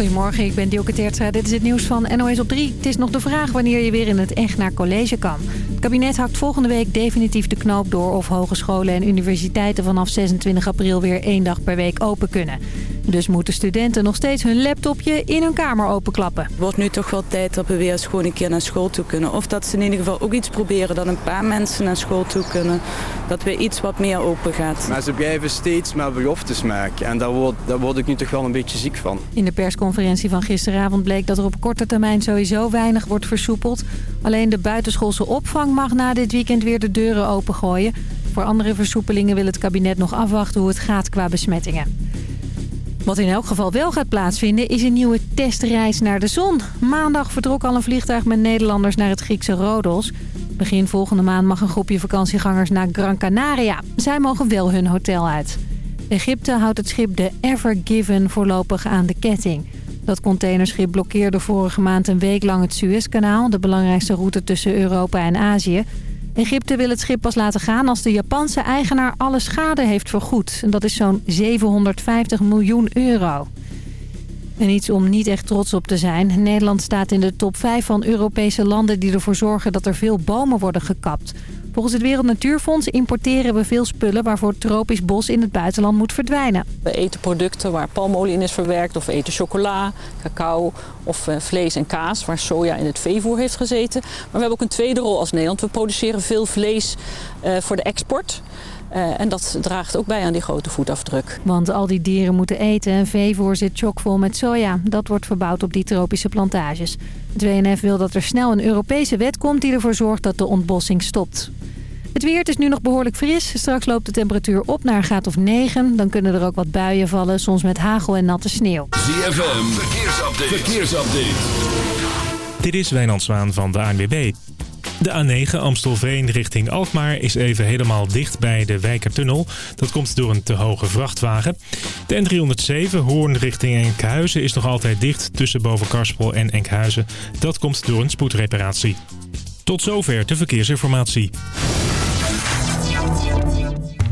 Goedemorgen, ik ben Dielke Teertstra. Dit is het nieuws van NOS op 3. Het is nog de vraag wanneer je weer in het echt naar college kan. Het kabinet hakt volgende week definitief de knoop door... of hogescholen en universiteiten vanaf 26 april weer één dag per week open kunnen. Dus moeten studenten nog steeds hun laptopje in hun kamer openklappen. Het wordt nu toch wel tijd dat we weer eens gewoon een keer naar school toe kunnen. Of dat ze in ieder geval ook iets proberen dat een paar mensen naar school toe kunnen. Dat weer iets wat meer open gaat. Maar ze blijven steeds maar beloftes maken. En daar word, daar word ik nu toch wel een beetje ziek van. In de persconferentie van gisteravond bleek dat er op korte termijn sowieso weinig wordt versoepeld. Alleen de buitenschoolse opvang mag na dit weekend weer de deuren opengooien. Voor andere versoepelingen wil het kabinet nog afwachten hoe het gaat qua besmettingen. Wat in elk geval wel gaat plaatsvinden is een nieuwe testreis naar de zon. Maandag vertrok al een vliegtuig met Nederlanders naar het Griekse Rodos. Begin volgende maand mag een groepje vakantiegangers naar Gran Canaria. Zij mogen wel hun hotel uit. Egypte houdt het schip de Ever Given voorlopig aan de ketting. Dat containerschip blokkeerde vorige maand een week lang het Suezkanaal... de belangrijkste route tussen Europa en Azië. Egypte wil het schip pas laten gaan als de Japanse eigenaar alle schade heeft vergoed. En dat is zo'n 750 miljoen euro. En iets om niet echt trots op te zijn. Nederland staat in de top 5 van Europese landen die ervoor zorgen dat er veel bomen worden gekapt. Volgens het Wereld Natuurfonds importeren we veel spullen waarvoor tropisch bos in het buitenland moet verdwijnen. We eten producten waar palmolie in is verwerkt of we eten chocola, cacao of eh, vlees en kaas waar soja in het veevoer heeft gezeten. Maar we hebben ook een tweede rol als Nederland. We produceren veel vlees uh, voor de export. Uh, en dat draagt ook bij aan die grote voetafdruk. Want al die dieren moeten eten en veevoer zit chockvol met soja. Dat wordt verbouwd op die tropische plantages. Het WNF wil dat er snel een Europese wet komt die ervoor zorgt dat de ontbossing stopt. Het weer, het is nu nog behoorlijk fris. Straks loopt de temperatuur op naar een graad of 9. Dan kunnen er ook wat buien vallen, soms met hagel en natte sneeuw. ZFM, verkeersupdate. verkeersupdate. Dit is Wijnand Zwaan van de ANWB. De A9 Amstelveen richting Alkmaar is even helemaal dicht bij de Wijkertunnel. Dat komt door een te hoge vrachtwagen. De N307 Hoorn richting Enkhuizen is nog altijd dicht tussen Bovenkarspel en Enkhuizen. Dat komt door een spoedreparatie. Tot zover de verkeersinformatie.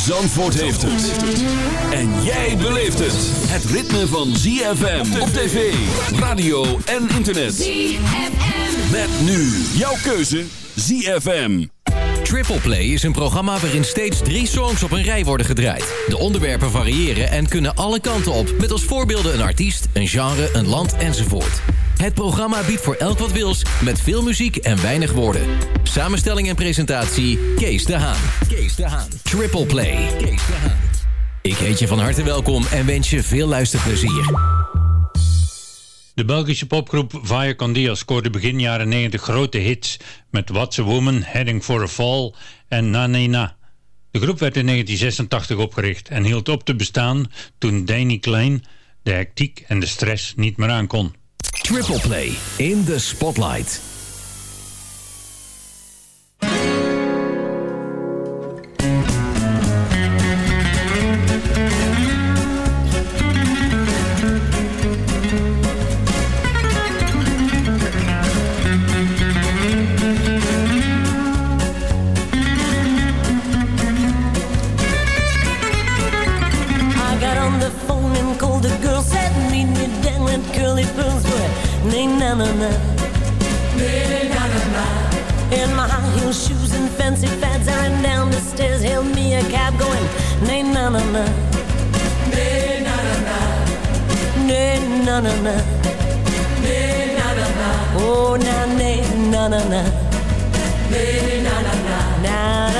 Zandvoort heeft het. En jij beleeft het. Het ritme van ZFM op tv, radio en internet. ZFM. Met nu jouw keuze ZFM. Triple Play is een programma waarin steeds drie songs op een rij worden gedraaid. De onderwerpen variëren en kunnen alle kanten op. Met als voorbeelden een artiest, een genre, een land enzovoort. Het programma biedt voor elk wat wils, met veel muziek en weinig woorden. Samenstelling en presentatie, Kees de Haan. Kees de Haan. Triple Play. Kees de Haan. Ik heet je van harte welkom en wens je veel luisterplezier. De Belgische popgroep Vaya Condia scoorde begin jaren 90 grote hits met What's a Woman, Heading for a Fall en Na Na Na. De groep werd in 1986 opgericht en hield op te bestaan toen Danny Klein de hectiek en de stress niet meer aankon. Triple Play in the Spotlight. fancy fads. I ran down the stairs, hailed me a cab going, nay, na na na. Nay, na na na. Nay, na na na. Nay, na na na. Oh, na, nay, na na na. Nay, na na na. Na na.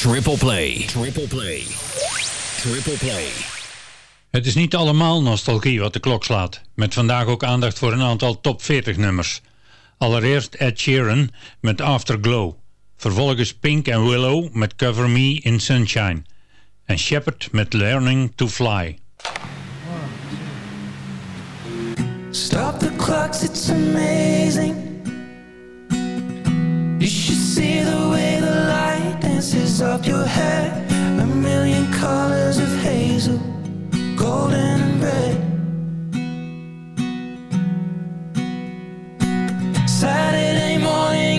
Triple play. Triple play. Triple play. Het is niet allemaal nostalgie wat de klok slaat. Met vandaag ook aandacht voor een aantal top 40 nummers. Allereerst Ed Sheeran met Afterglow. Vervolgens Pink en Willow met Cover Me in Sunshine. En Shepard met Learning to Fly. Stop the clocks, it's amazing. You should see the way up your head, A million colors of hazel Golden and red. Saturday morning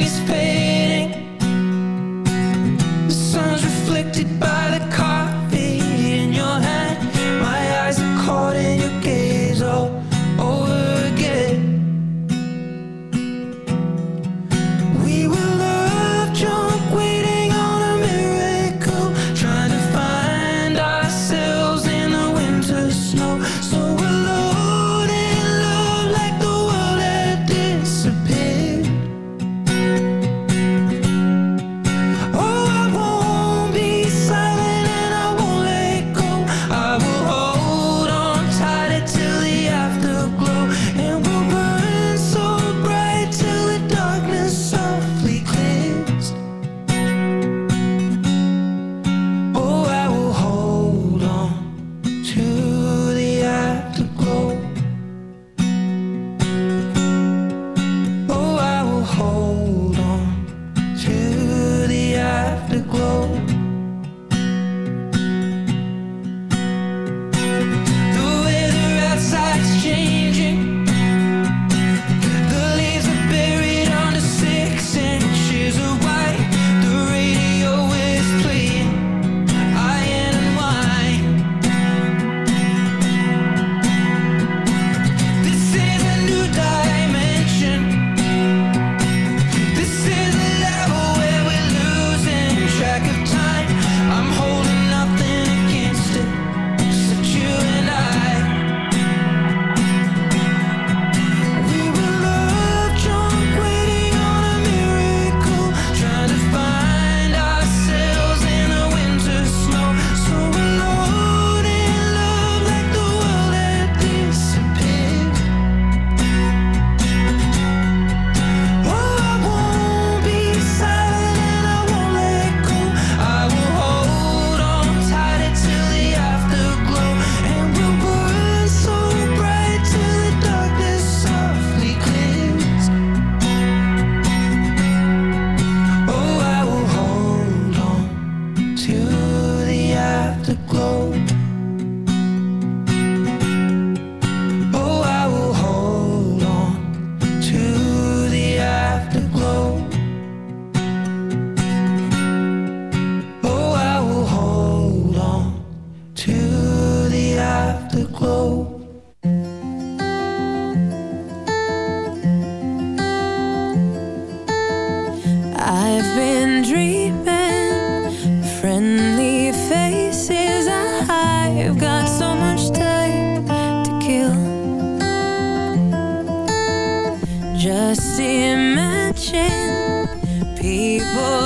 people.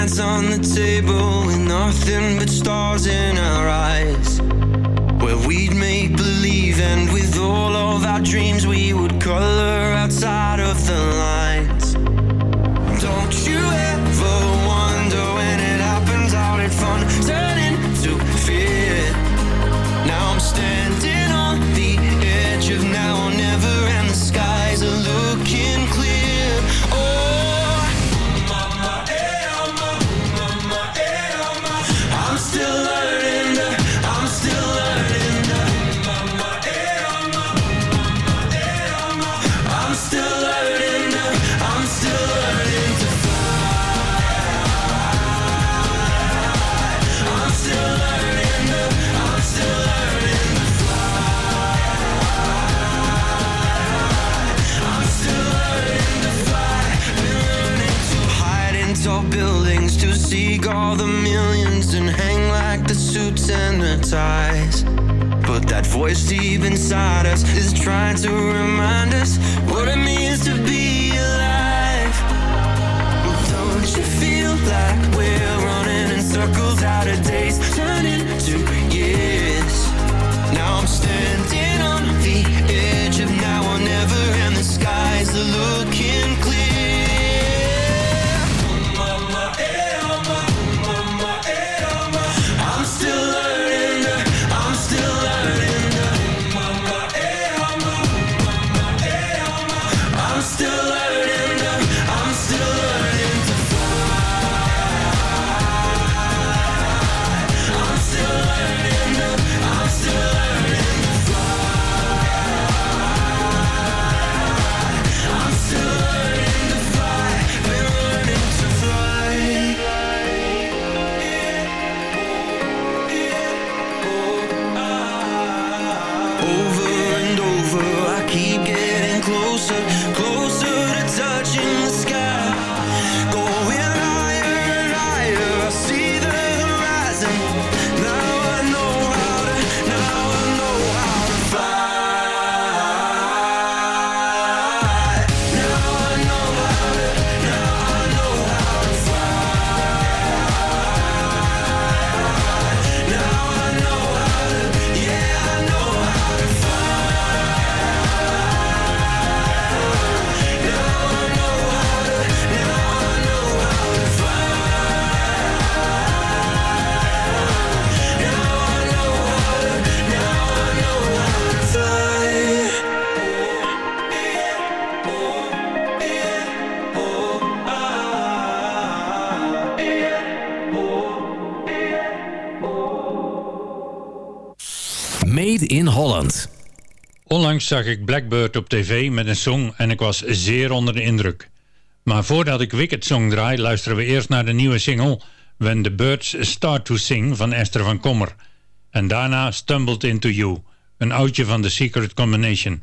hands on the table with nothing but stars in voice deep inside us is trying to remind us zag ik Blackbird op tv met een song en ik was zeer onder de indruk. Maar voordat ik Wicked Song draai, luisteren we eerst naar de nieuwe single When the Birds Start to Sing van Esther van Kommer. En daarna Stumbled Into You, een oudje van The Secret Combination.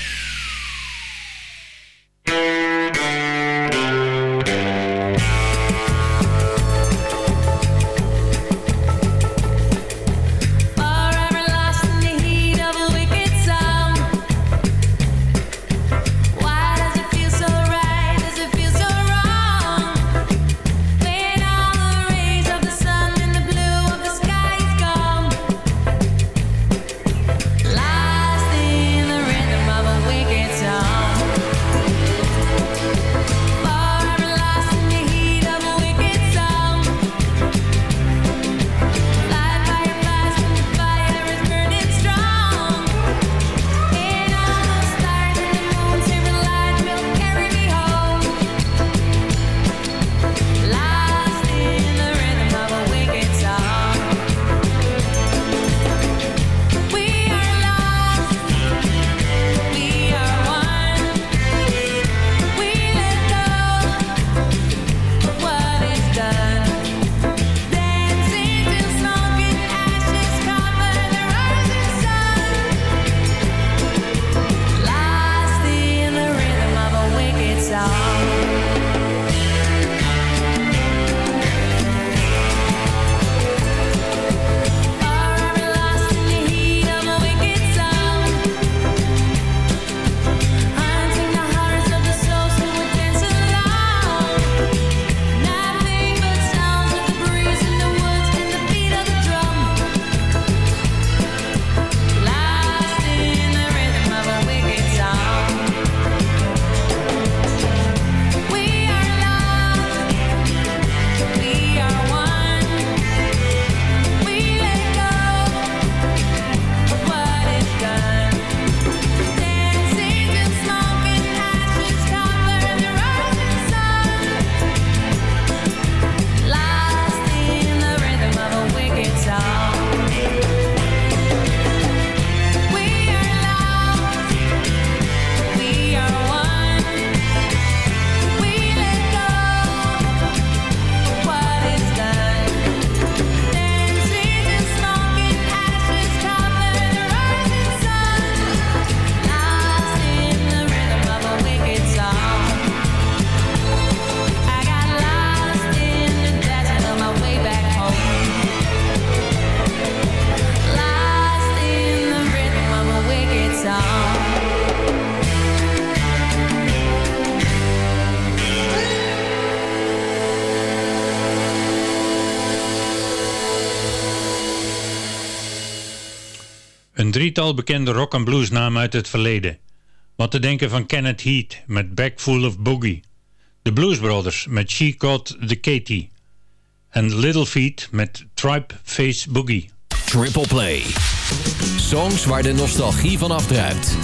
drietal bekende rock- en bluesnamen uit het verleden. Wat te denken van Kenneth Heat met Back Full of Boogie. The Blues Brothers met She Caught the Katie. En Little Feet met Tripe Face Boogie. Triple Play. Songs waar de nostalgie van afdruipt.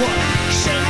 What? She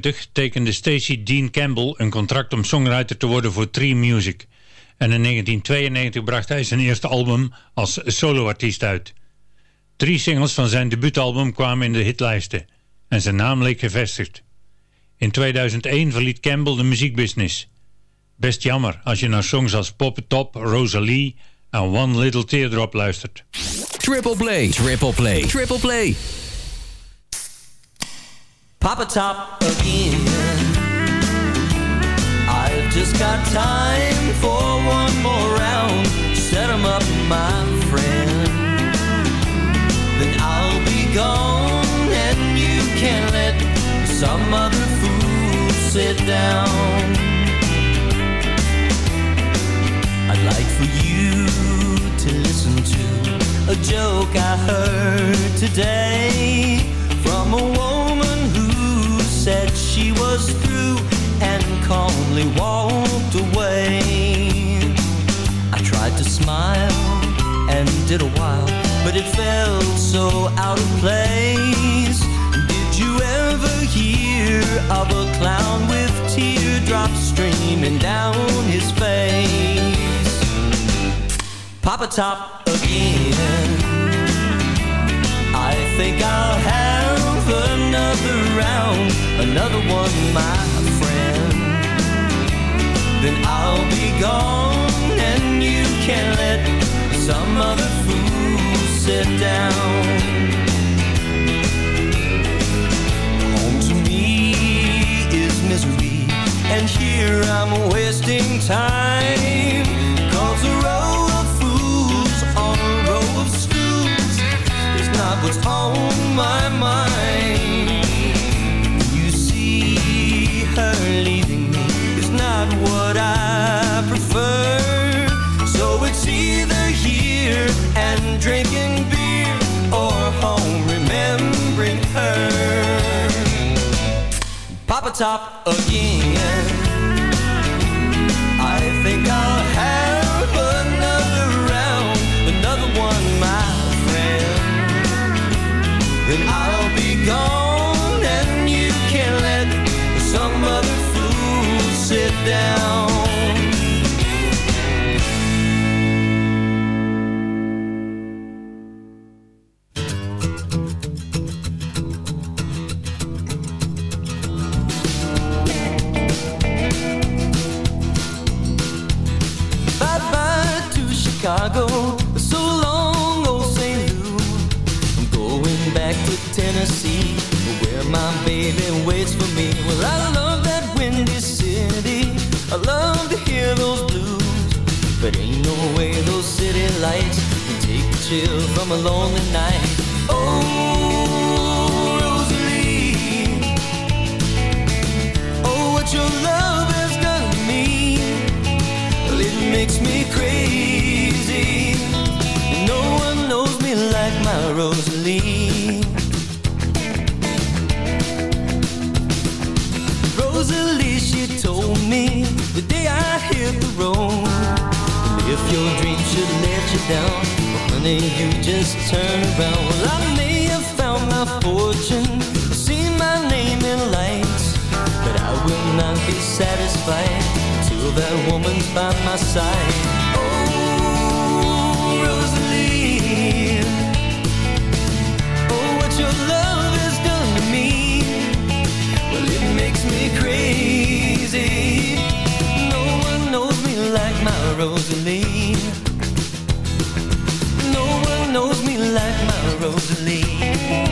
1991 tekende Stacey Dean Campbell een contract om songwriter te worden voor Tree Music. En in 1992 bracht hij zijn eerste album als soloartiest uit. Drie singles van zijn debuutalbum kwamen in de hitlijsten en zijn naam leek gevestigd. In 2001 verliet Campbell de muziekbusiness. Best jammer als je naar songs als Pop Top, Rosalie en One Little Teardrop luistert. Triple play, triple play, triple play. Papa Top again. I've just got time for one more round. Set 'em up, my friend. Then I'll be gone and you can let some other fool sit down. I'd like for you to listen to a joke I heard today from a woman she was through and calmly walked away. I tried to smile and did a while, but it felt so out of place. Did you ever hear of a clown with teardrops streaming down his face? Papa Top again. I think I'll have another round, another one, my friend. Then I'll be gone and you can let some other fool sit down. Home to me is misery, and here I'm wasting time. What's on my mind. You see, her leaving me is not what I prefer. So it's either here and drinking beer or home remembering her. Papa Top again. Then I'll be gone and you can let some other fool sit down. Baby waits for me. Well, I love that windy city. I love to hear those blues, but ain't no way those city lights can take the chill from a lonely night. Oh, Rosalie, oh, what your love has done to me. Well, it makes me crazy. No one knows me like my Rosalie. Rosalie, I hit the road. If your dream should let you down, well, honey, you just turn around. Well, I may have found my fortune, seen my name in lights, but I will not be satisfied till that woman's by my side. Rosalie. No one knows me like my Rosalie.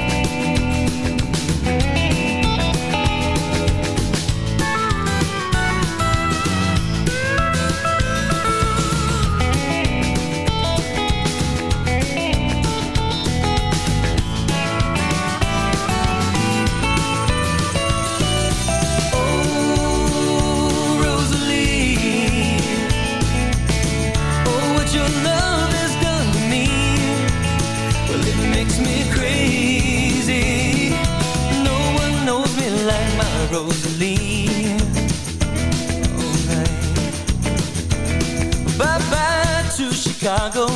Rosalie. Alright. Bye bye to Chicago,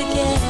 again.